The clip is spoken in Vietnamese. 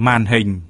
Màn hình.